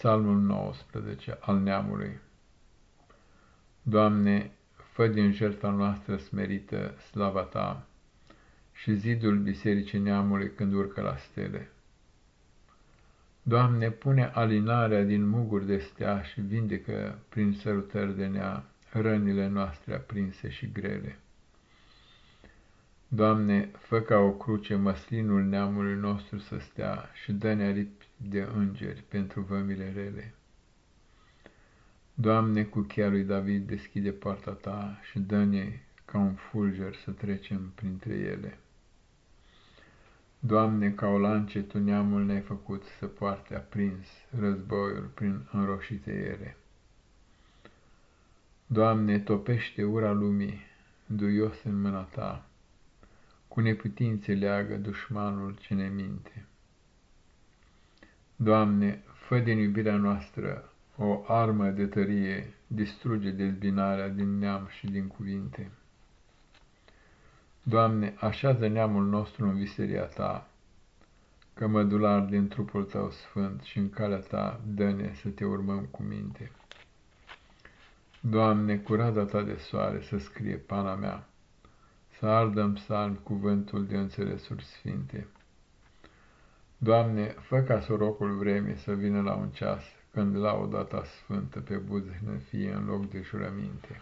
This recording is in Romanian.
Psalmul 19 al neamului Doamne, fă din jertfa noastră smerită slava Ta și zidul bisericii neamului când urcă la stele. Doamne, pune alinarea din muguri de stea și vindecă prin sărutări de nea rănile noastre aprinse și grele. Doamne, fă ca o cruce măslinul neamului nostru să stea și dă-ne aripi de îngeri pentru vămile rele. Doamne, cu chiar lui David deschide poarta ta și dă-ne ca un fulger să trecem printre ele. Doamne, ca o lance tu neamul ne-ai făcut să poarte aprins războiul prin înroșite ele. Doamne, topește ura lumii, duios în mâna ta, cu neputințe leagă dușmanul ce ne minte. Doamne, fă din iubirea noastră o armă de tărie, distruge dezbinarea din neam și din cuvinte. Doamne, așează neamul nostru în viseria Ta, că mădular din trupul Tău sfânt și în calea Ta dă-ne să Te urmăm cu minte. Doamne, cu raza Ta de soare să scrie pana mea, să ardă în psalm cuvântul de înțelesuri sfinte. Doamne, fă ca sorocul vremii să vină la un ceas, când lauda Ta sfântă pe buze ne fie în loc de jurăminte.